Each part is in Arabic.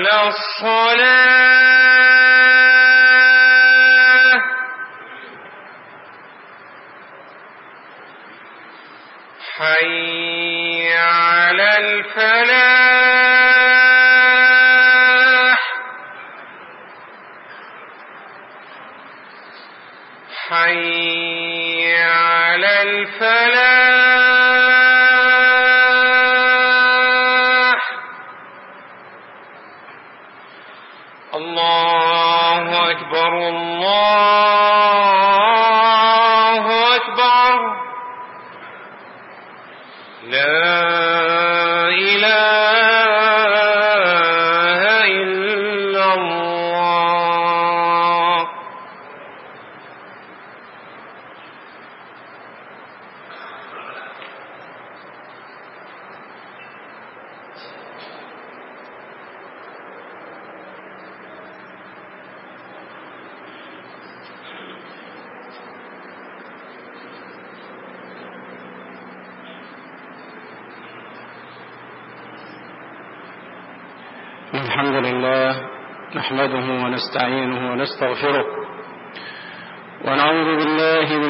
على الصلاة حي على الفلاح حي على الفلاح الله أكبر الله أكبر لا إله إلا الله الحمد لله نحمده ونستعينه ونستغفره ونعوذ بالله من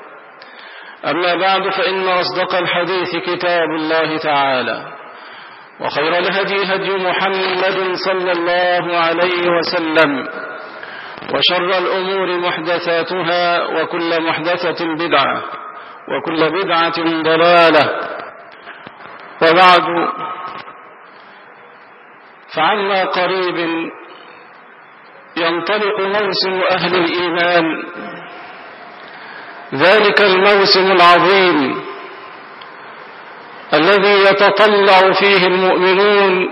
أما بعد فإن أصدق الحديث كتاب الله تعالى وخير الهدي هدي محمد صلى الله عليه وسلم وشر الأمور محدثاتها وكل محدثة بدعة وكل بدعة ضلالة. وبعد فعما قريب ينطلق موسم أهل الإيمان ذلك الموسم العظيم الذي يتطلع فيه المؤمنون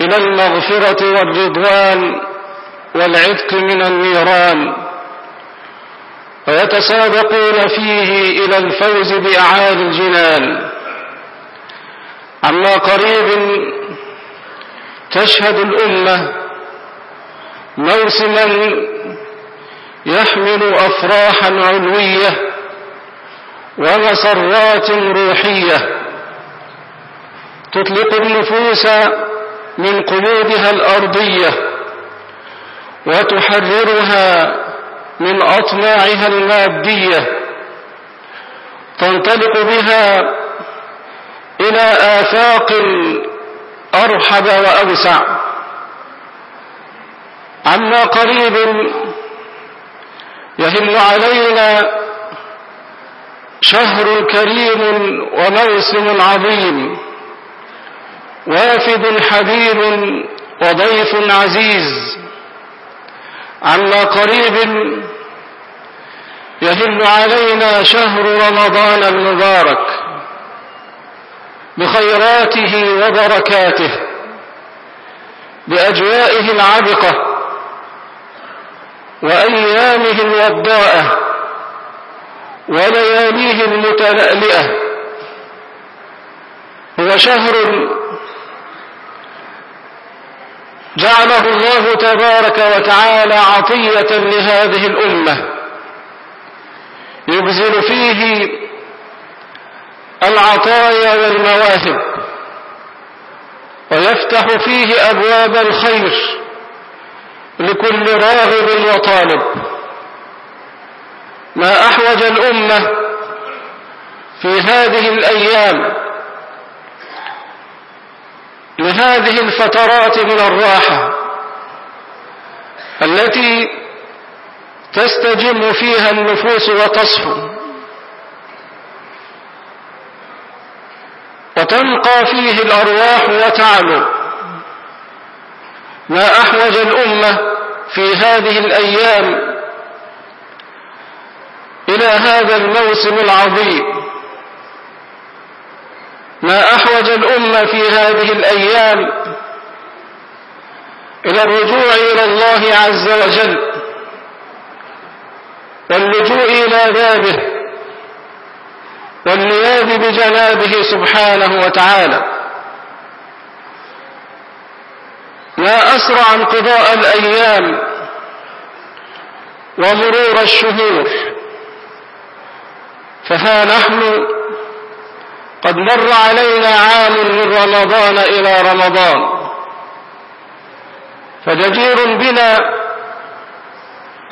إلى المغفرة والرضوان والعتق من النيران ويتسابقون فيه إلى الفوز بأعالي الجنان. عما قريب تشهد الأمة موسما يحمل أفراحا علوية ومسرات روحية. تطلق النفوس من قلوبها الأرضية وتحررها من أطماعها المادية. تنطلق بها إلى آفاق أرحب وأوسع. عما قريب يهل علينا شهر كريم وموسم عظيم وافد حبيب وضيف عزيز عما قريب يهل علينا شهر رمضان المبارك بخيراته وبركاته بأجوائه العبقة وأيامه الوضاءة ولياليه المتلألئة. هو شهر جعله الله تبارك وتعالى عطية لهذه الأمة. يبذل فيه العطايا والمواهب ويفتح فيه أبواب الخير. لكل راغب وطالب. ما أحوج الأمة في هذه الأيام لهذه الفترات من الراحة التي تستجم فيها النفوس وتصفو. وتنقى فيه الأرواح وتعلو. ما أحوج الأمة في هذه الأيام إلى هذا الموسم العظيم. ما أحوج الأمة في هذه الأيام إلى الرجوع إلى الله عز وجل. واللجوء إلى بابه والنياب بجنابه سبحانه وتعالى. ما أسرع انقضاء الأيام ومرور الشهور. فها نحن قد مر علينا عام من رمضان إلى رمضان. فجدير بنا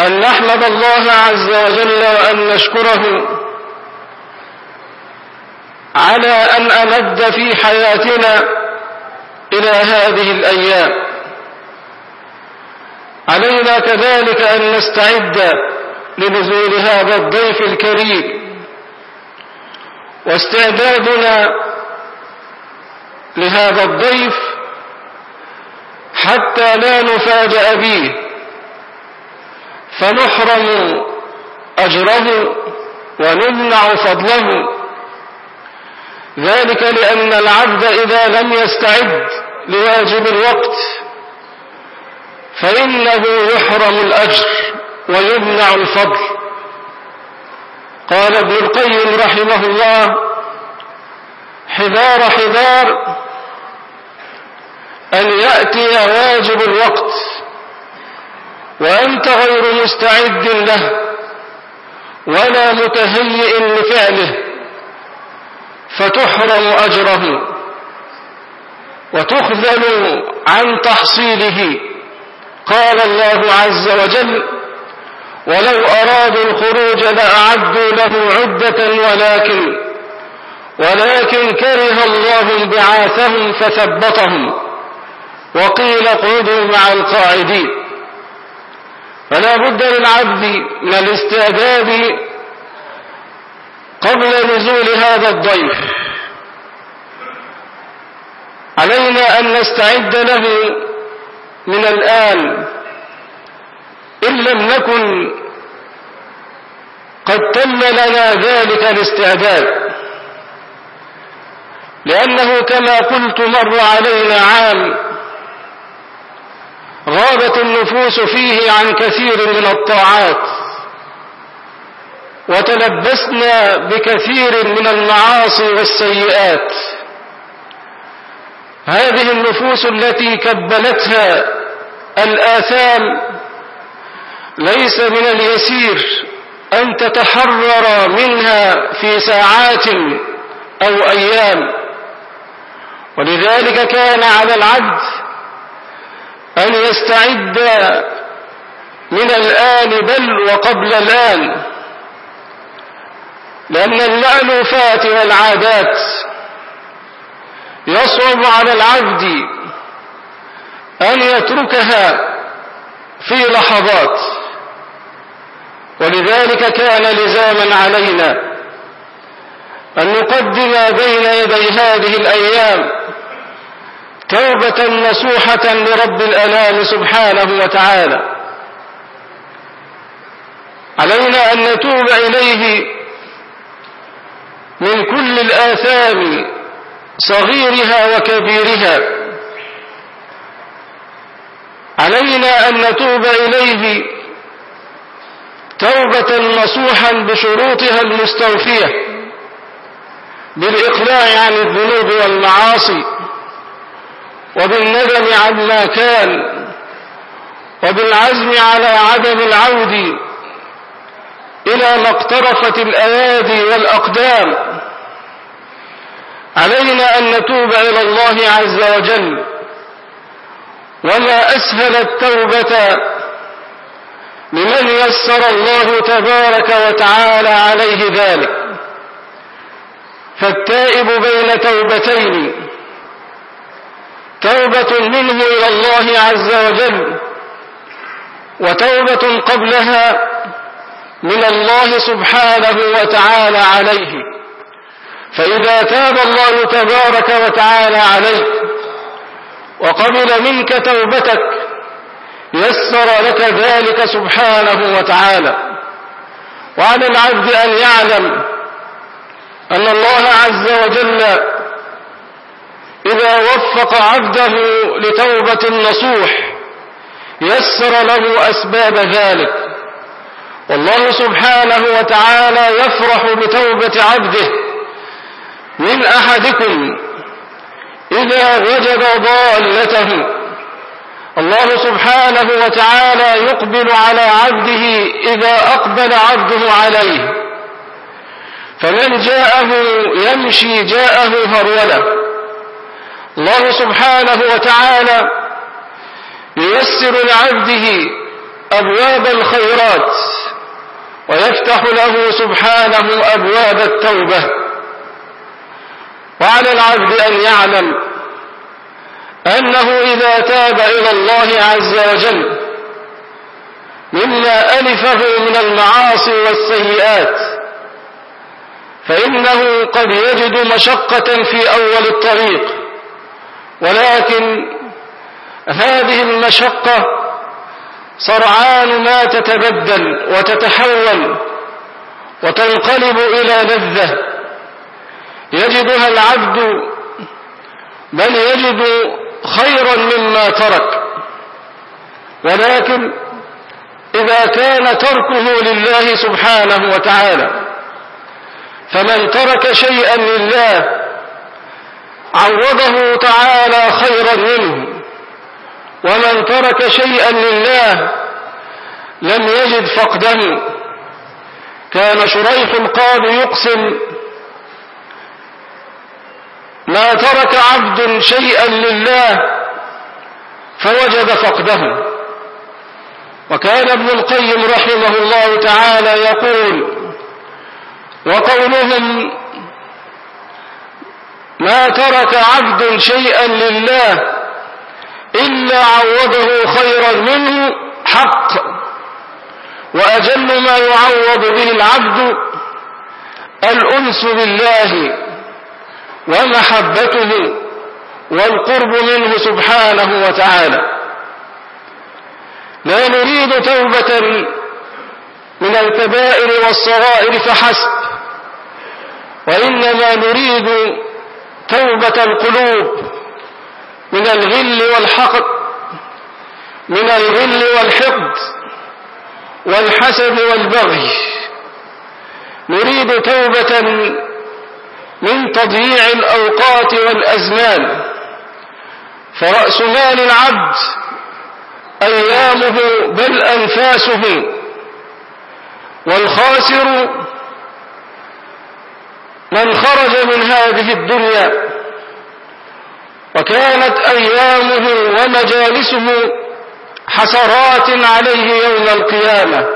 أن نحمد الله عز وجل وأن نشكره على أن أمد في حياتنا إلى هذه الأيام. علينا كذلك أن نستعد لنزول هذا الضيف الكريم. واستعدادنا لهذا الضيف حتى لا نفاجأ به فنحرم أجره ونمنع فضله. ذلك لأن العبد إذا لم يستعد لواجب الوقت فإنه يحرم الأجر ويمنع الفضل. قال ابن القيم رحمه الله حذار حذار أن يأتي واجب الوقت وأنت غير مستعد له ولا متهيئ لفعله فتحرم أجره وتخذل عن تحصيله. قال الله عز وجل ولو أرادوا الخروج لأعدوا له عدة ولكن ولكن كره الله بعاثهم فثبطهم وقيل اقعدوا مع القاعدين. فلا بد للعبد من الاستعداد قبل نزول هذا الضيف. علينا أن نستعد له من الآن إن لم نكن قد تم لنا ذلك الاستعداد لأنه كما قلت مر علينا عام غابت النفوس فيه عن كثير من الطاعات وتلبسنا بكثير من المعاصي والسيئات. هذه النفوس التي كبلتها الآثام ليس من اليسير أن تتحرر منها في ساعات أو أيام. ولذلك كان على العبد أن يستعد من الآن بل وقبل الآن لأن المألوفات والعادات يصعب على العبد أن يتركها في لحظات. ولذلك كان لزاما علينا أن نقدم بين يدي هذه الأيام توبة نصوحة لرب الأنام سبحانه وتعالى. علينا أن نتوب إليه من كل الآثام صغيرها وكبيرها. علينا أن نتوب إليه توبة نصوحا بشروطها المستوفية بالإقلاع عن الذنوب والمعاصي وبالندم عما كان وبالعزم على عدم العود إلى ما اقترفت الأيادي والأقدام. علينا أن نتوب إلى الله عز وجل. وما أسهل التوبة لمن يسر الله تبارك وتعالى عليه ذلك. فالتائب بين توبتين توبة منه إلى الله عز وجل وتوبة قبلها من الله سبحانه وتعالى عليه. فإذا تاب الله تبارك وتعالى عليك وقبل منك توبتك يسر لك ذلك سبحانه وتعالى. وعلى العبد أن يعلم أن الله عز وجل إذا وفق عبده لتوبة نصوح يسر له أسباب ذلك. والله سبحانه وتعالى يفرح بتوبة عبده من أحدكم إذا وجد ضالته. الله سبحانه وتعالى يقبل على عبده إذا أقبل عبده عليه. فمن جاءه يمشي جاءه هرولة الله سبحانه وتعالى ييسر لعبده أبواب الخيرات ويفتح له سبحانه أبواب التوبة. وعلى العبد أن يعلم أنه إذا تاب إلى الله عز وجل مما ألفه من المعاصي والسيئات فإنه قد يجد مشقة في أول الطريق. ولكن هذه المشقة سرعان ما تتبدل وتتحول وتنقلب إلى لذة. يجدها العبد بل يجد خيرا مما ترك. ولكن إذا كان تركه لله سبحانه وتعالى فمن ترك شيئا لله عوضه تعالى خيرا منه. ومن ترك شيئا لله لم يجد فقده كان شريح القاضي يقسم ما ترك عبد شيئا لله فوجد فقده. وكان ابن القيم رحمه الله تعالى يقول وقولهم ما ترك عبد شيئا لله إلا عوضه خيرا منه حق وأجل ما يعوض به العبد الأنس بالله. ومحبته والقرب منه سبحانه وتعالى. لا نريد توبة من الكبائر والصغائر فحسب وإنما نريد توبة القلوب من الغل والحقد من الغل والحقد والحسد والبغي. نريد توبة من تضييع الأوقات والأزمان. فرأس مال العبد أيامه بل أنفاسه. والخاسر من خرج من هذه الدنيا. وكانت أيامه ومجالسه حسرات عليه يوم القيامة.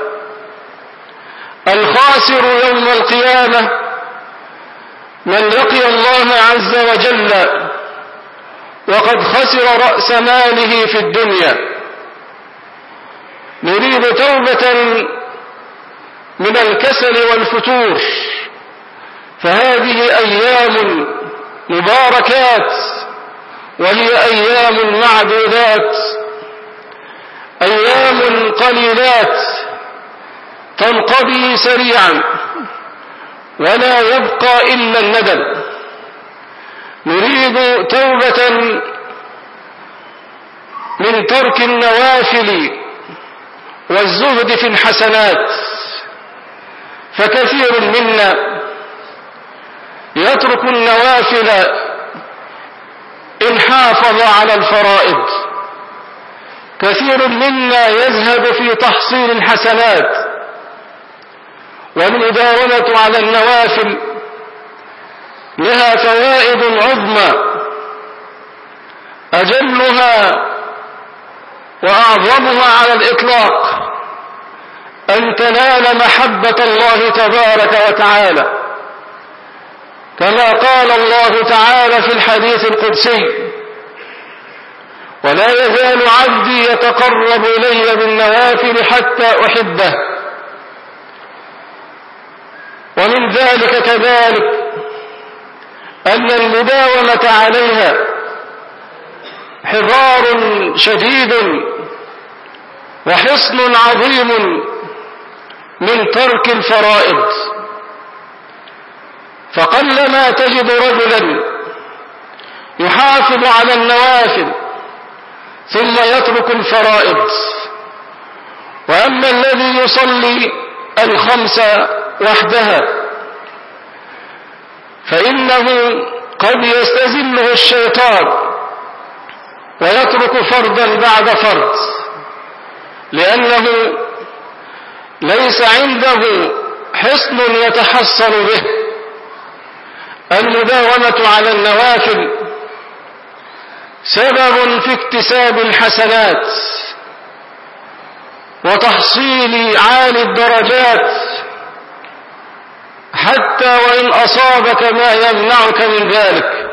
الخاسر يوم القيامة من لقي الله عز وجل وقد خسر رأس ماله في الدنيا. نريد توبة من الكسل والفتور فهذه أيام مباركات وهي أيام معدودات أيام قليلات تنقضي سريعا. ولا يبقى إلا الندم. نريد توبة من ترك النوافل والزهد في الحسنات. فكثير منا يترك النوافل إن حافظ على الفرائض. كثير منا يذهب في تحصيل الحسنات. والمداومة على النوافل لها فوائد عظمى أجلها وأعظمها على الإطلاق أن تنال محبة الله تبارك وتعالى كما قال الله تعالى في الحديث القدسي ولا يزال عبدي يتقرب إلي بالنوافل حتى أحبه. ومن ذلك كذلك أن المداومة عليها حضار شديد وحصن عظيم من ترك الفرائض. فقلما تجد رجلا يحافظ على النوافل ثم يترك الفرائض. وأما الذي يصلي الخمس وحدها فإنه قد يستزله الشيطان ويترك فردا بعد فرد لأنه ليس عنده حصن يتحصن به. المداومة على النوافل سبب في اكتساب الحسنات وتحصيل عالي الدرجات. حتى وإن أصابك ما يمنعك من ذلك.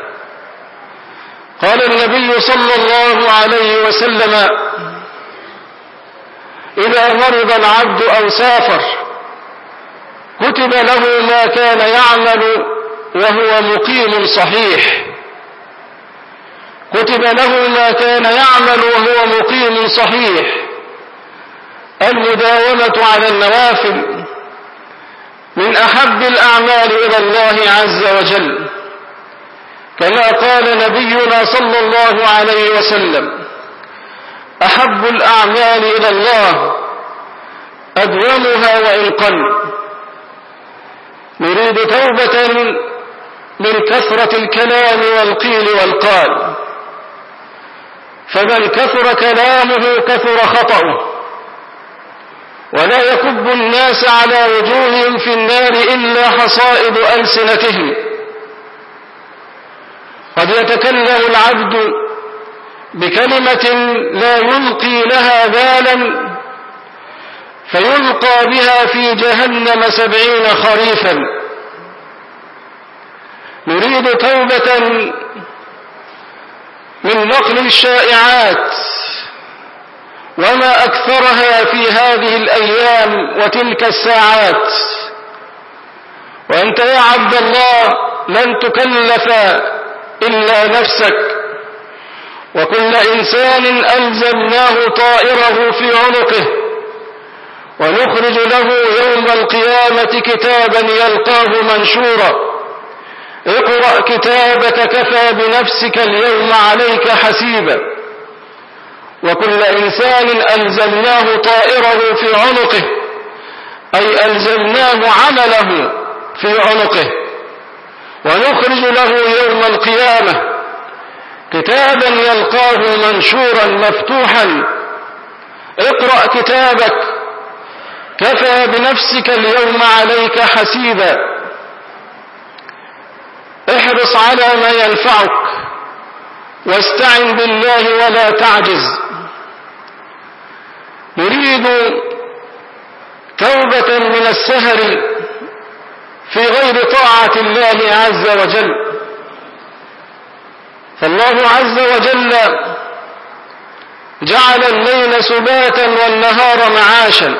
قال النبي صلى الله عليه وسلم إذا مرض العبد أو سافر كتب له ما كان يعمل وهو مقيم صحيح. كتب له ما كان يعمل وهو مقيم صحيح. المداومة على النوافل من أحب الأعمال إلى الله عز وجل كما قال نبينا صلى الله عليه وسلم أحب الأعمال إلى الله أدومها وإن قل. نريد توبة من كثرة الكلام والقيل والقال. فمن كثر كلامه كثر خطأه. ولا يكب الناس على وجوههم في النار إلا حصائد ألسنتهم. قد يتكلم العبد بكلمة لا يلقي لها بالا فيلقى بها في جهنم سبعين خريفا. نريد توبة من نقل الشائعات. وما أكثرها في هذه الأيام وتلك الساعات. وأنت يا عبد الله لن تكلف إلا نفسك. وكل إنسان ألزمناه طائره في عنقه ونخرج له يوم القيامة كتابا يلقاه منشورا. اقرأ كتابك كفى بنفسك اليوم عليك حسيبا. وكل إنسان ألزمناه طائره في عنقه أي ألزمناه عمله في عنقه. ونخرج له يوم القيامة كتابا يلقاه منشورا مفتوحا. اقرأ كتابك كفى بنفسك اليوم عليك حسيبا. احرص على ما ينفعك واستعن بالله ولا تعجز. نريد توبة من السهر في غير طاعة الله عز وجل. فالله عز وجل جعل الليل سباتا والنهار معاشا.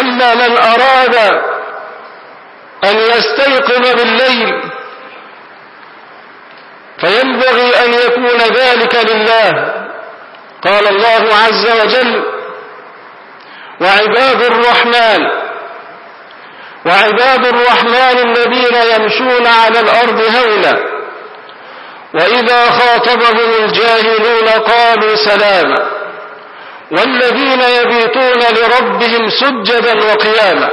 أما من أراد أن يستيقظ بالليل فينبغي أن يكون ذلك لله. قال الله عز وجل وعباد الرحمن وعباد الرحمن الذين يمشون على الأرض هونا وإذا خاطبهم الجاهلون قالوا سلاما والذين يبيتون لربهم سجدا وقياما.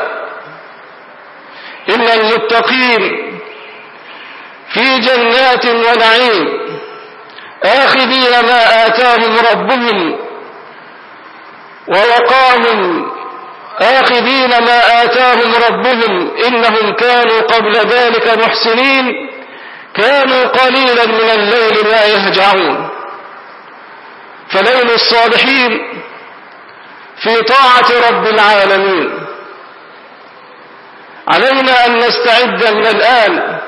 إن المتقين في جنات ونعيم آخذين ما آتاهم ربهم ووقاهم آخذين ما آتاهم ربهم إنهم كانوا قبل ذلك محسنين كانوا قليلا من الليل ما يهجعون. فليل الصالحين في طاعة رب العالمين. علينا أن نستعد من الآن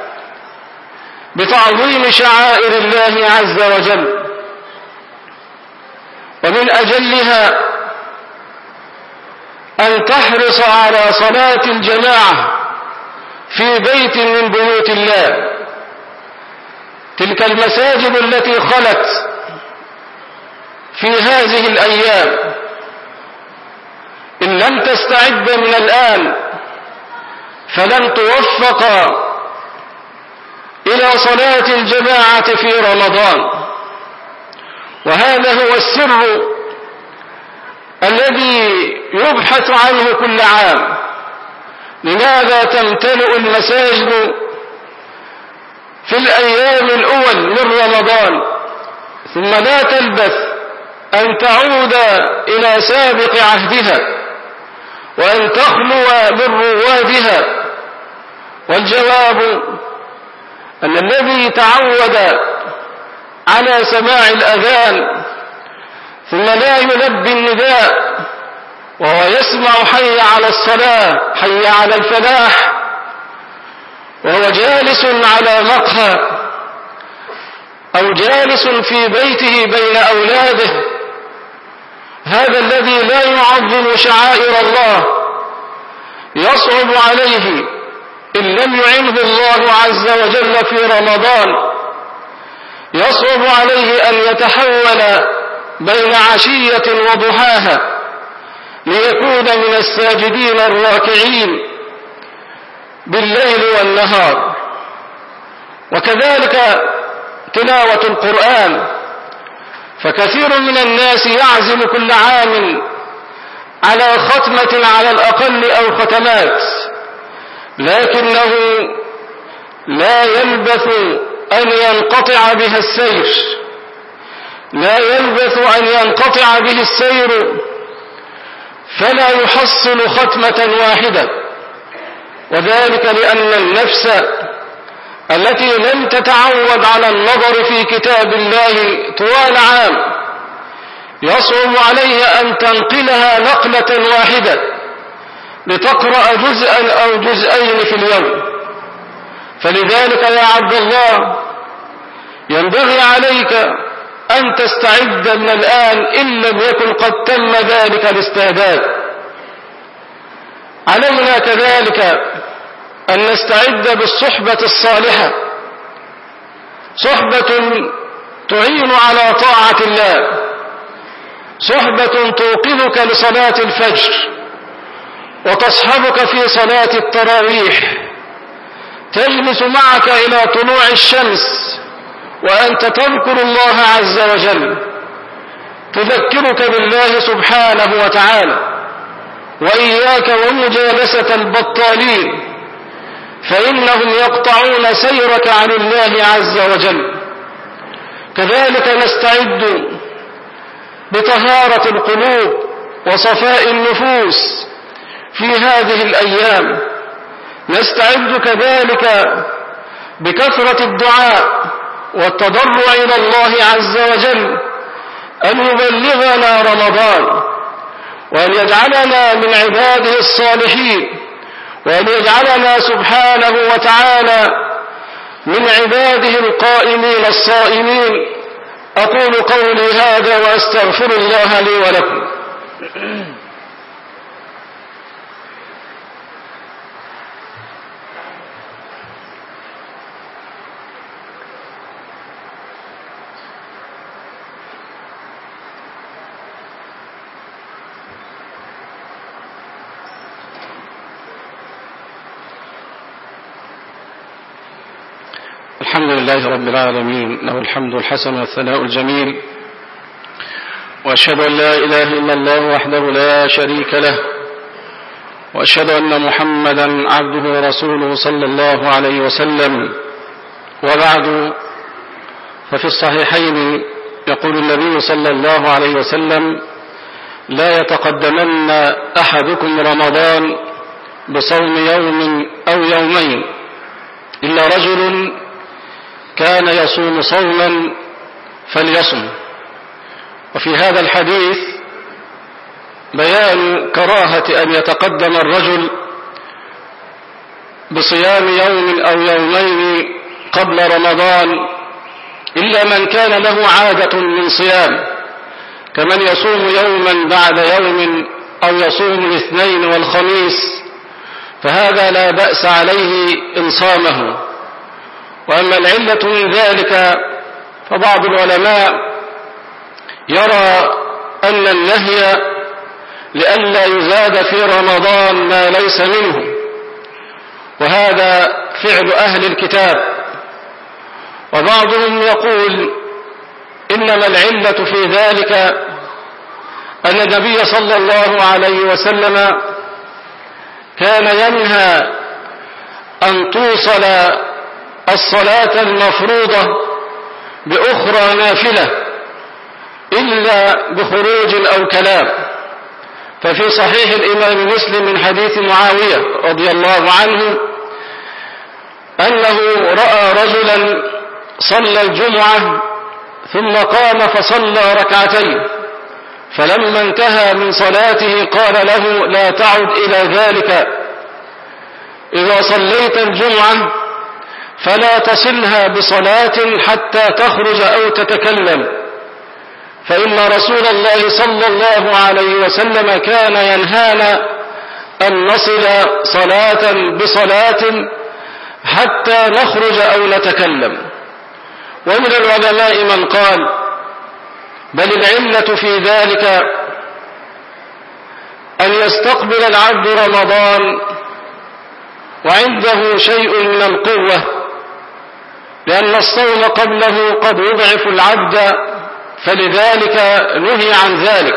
بتعظيم شعائر الله عز وجل. ومن أجلها أن تحرص على صلاة الجماعة في بيت من بيوت الله. تلك المساجد التي خلت في هذه الأيام. إن لم تستعد من الآن فلن توفق إلى صلاة الجماعة في رمضان. وهذا هو السر الذي يبحث عنه كل عام. لماذا تمتلئ المساجد في الأيام الأول من رمضان ثم لا تلبث أن تعود إلى سابق عهدها وأن تخلو من روادها؟ والجواب أن الذي تعود على سماع الأذان ثم لا يلبي النداء وهو يسمع حي على الصلاة حي على الفلاح وهو جالس على مقهى أو جالس في بيته بين أولاده. هذا الذي لا يعظم شعائر الله يصعب عليه إن لم يعنه الله عز وجل في رمضان. يصعب عليه أن يتحول بين عشية وضحاها ليكون من الساجدين الراكعين بالليل والنهار. وكذلك تلاوة القرآن. فكثير من الناس يعزم كل عام على ختمة على الأقل أو ختمات لكنه لا يلبث أن ينقطع بها السير. لا يلبث أن ينقطع به السير فلا يحصل ختمة واحدة. وذلك لأن النفس التي لم تتعود على النظر في كتاب الله طوال عام يصعب عليها أن تنقلها نقلة واحدة لتقرأ جزءا أو جزئين في اليوم. فلذلك يا عبد الله ينبغي عليك أن تستعد من الآن إن لم يكن قد تم ذلك الاستعداد. علينا كذلك أن نستعد بالصحبة الصالحة. صحبة تعين على طاعة الله. صحبة توقظك لصلاة الفجر. وتصحبك في صلاة التراويح. تجلس معك إلى طلوع الشمس. وأنت تذكر الله عز وجل. تذكرك بالله سبحانه وتعالى. وإياك ومجالسة البطالين. فإنهم يقطعون سيرك عن الله عز وجل. كذلك نستعد بطهارة القلوب وصفاء النفوس في هذه الأيام. نستعد كذلك بكثرة الدعاء والتضرع إلى الله عز وجل أن يبلغنا رمضان وأن يجعلنا من عباده الصالحين وأن يجعلنا سبحانه وتعالى من عباده القائمين الصائمين. أقول قولي هذا وأستغفر الله لي ولكم. الحمد لله رب العالمين له الحمد الحسن والثناء الجميل. وأشهد أن لا إله إلا الله وحده لا شريك له. وأشهد أن محمدا عبده ورسوله صلى الله عليه وسلم. وبعد ففي الصحيحين يقول النبي صلى الله عليه وسلم لا يتقدمن أحدكم رمضان بصوم يوم أو يومين إلا رجل كان يصوم صوما فليصم. وفي هذا الحديث بيان كراهة أن يتقدم الرجل بصيام يوم أو يومين قبل رمضان إلا من كان له عادة من صيام كمن يصوم يوما بعد يوم أو يصوم الاثنين والخميس فهذا لا بأس عليه إن صامه وأما العلة من ذلك فبعض العلماء يرى أن النهي لئلا يزاد في رمضان ما ليس منه وهذا فعل أهل الكتاب. وبعضهم يقول إنما العلة في ذلك أن النبي صلى الله عليه وسلم كان ينهى أن توصل الصلاة المفروضة بأخرى نافلة إلا بخروج أو كلام. ففي صحيح الإمام مسلم من حديث معاوية رضي الله عنه أنه رأى رجلا صلى الجمعة ثم قام فصلى ركعتين فلما انتهى من صلاته قال له لا تعد إلى ذلك. إذا صليت الجمعة فلا تصلها بصلاة حتى تخرج أو تتكلم. فإن رسول الله صلى الله عليه وسلم كان ينهانا أن نصل صلاة بصلاة حتى نخرج أو نتكلم. ومن العلماء من قال بل العلة في ذلك أن يستقبل العبد رمضان وعنده شيء من القوة. لأن الصوم قبله قد يضعف العبد فلذلك نهي عن ذلك.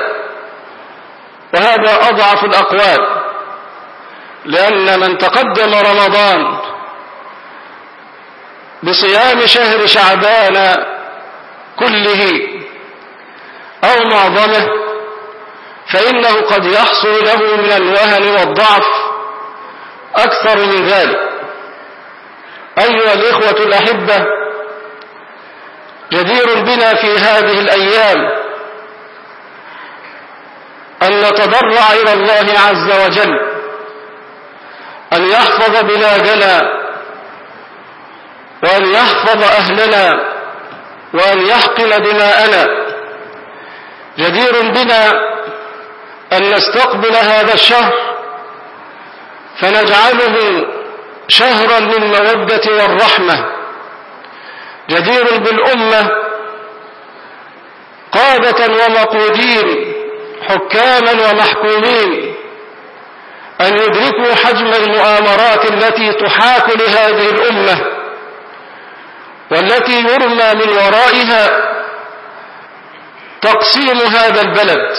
وهذا أضعف الأقوال. لأن من تقدم رمضان بصيام شهر شعبان كله أو معظمه فإنه قد يحصل له من الوهن والضعف أكثر من ذلك. أيها الإخوة الأحبة جدير بنا في هذه الأيام أن نتضرع إلى الله عز وجل أن يحفظ بلادنا وأن يحفظ أهلنا وأن يحقن دماءنا. جدير بنا أن نستقبل هذا الشهر فنجعله شهرا للمودة والرحمة. جدير بالأمة قادة ومقودين حكاما ومحكومين. أن يدركوا حجم المؤامرات التي تحاك لهذه الأمة والتي يرمى من ورائها تقسيم هذا البلد.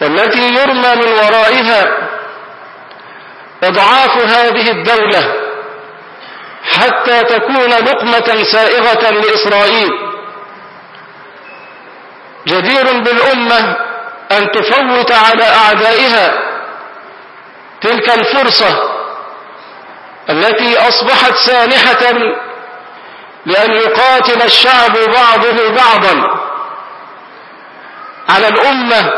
والتي يرمى من ورائها إضعاف هذه الدولة حتى تكون لقمة سائغة لإسرائيل. جدير بالأمة أن تفوت على أعدائها تلك الفرصة التي أصبحت سانحة لأن يقاتل الشعب بعضه بعضا على الأمة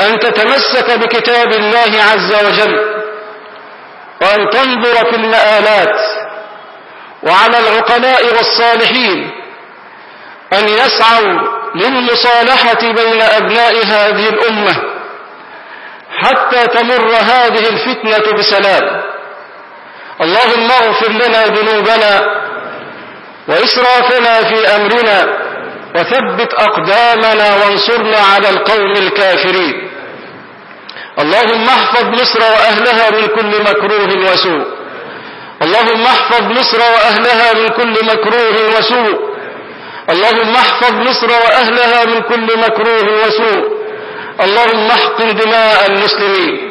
أن تتمسك بكتاب الله عز وجل وأن تنظر في المآلات وعلى العقلاء والصالحين أن يسعوا للمصالحة بين أبناء هذه الأمة حتى تمر هذه الفتنة بسلام. اللهم اغفر لنا ذنوبنا وإسرافنا في أمرنا وثبت أقدامنا وانصرنا على القوم الكافرين. اللهم احفظ مصر وأهلها من كل مكروه وسوء. اللهم احفظ مصر وأهلها من كل مكروه وسوء. اللهم احفظ مصر وأهلها من كل مكروه وسوء. اللهم احقن دماء المسلمين.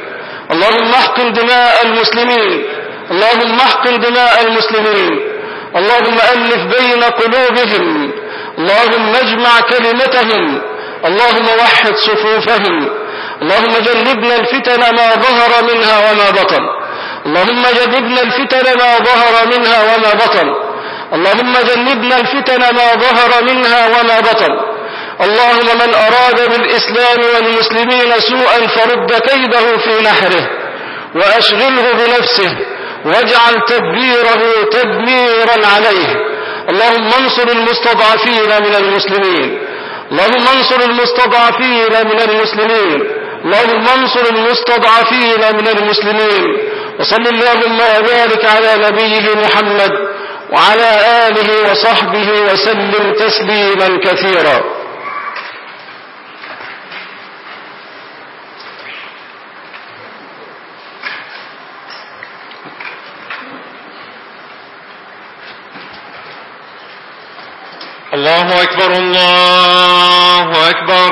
اللهم احقن دماء المسلمين. اللهم احقن دماء المسلمين. اللهم ألف بين قلوبهم. اللهم اجمع كلمتهم. اللهم وحد صفوفهم. اللهم جنبنا الفتن ما ظهر منها وما بطن. اللهم جنبنا الفتن ما ظهر منها وما بطن. اللهم جنبنا الفتن ما ظهر منها وما بطن. اللهم من أراد بالإسلام والمسلمين سوءا فرد كيده في نحره وأشغله بنفسه واجعل تدبيره تدميرا عليه. اللهم انصر المستضعفين من المسلمين. اللهم انصر المستضعفين من المسلمين. اللهم انصر المستضعفين من المسلمين. وصل اللهم وبارك على نبيه محمد وعلى آله وصحبه وسلم تسليما كثيرا. الله أكبر الله أكبر.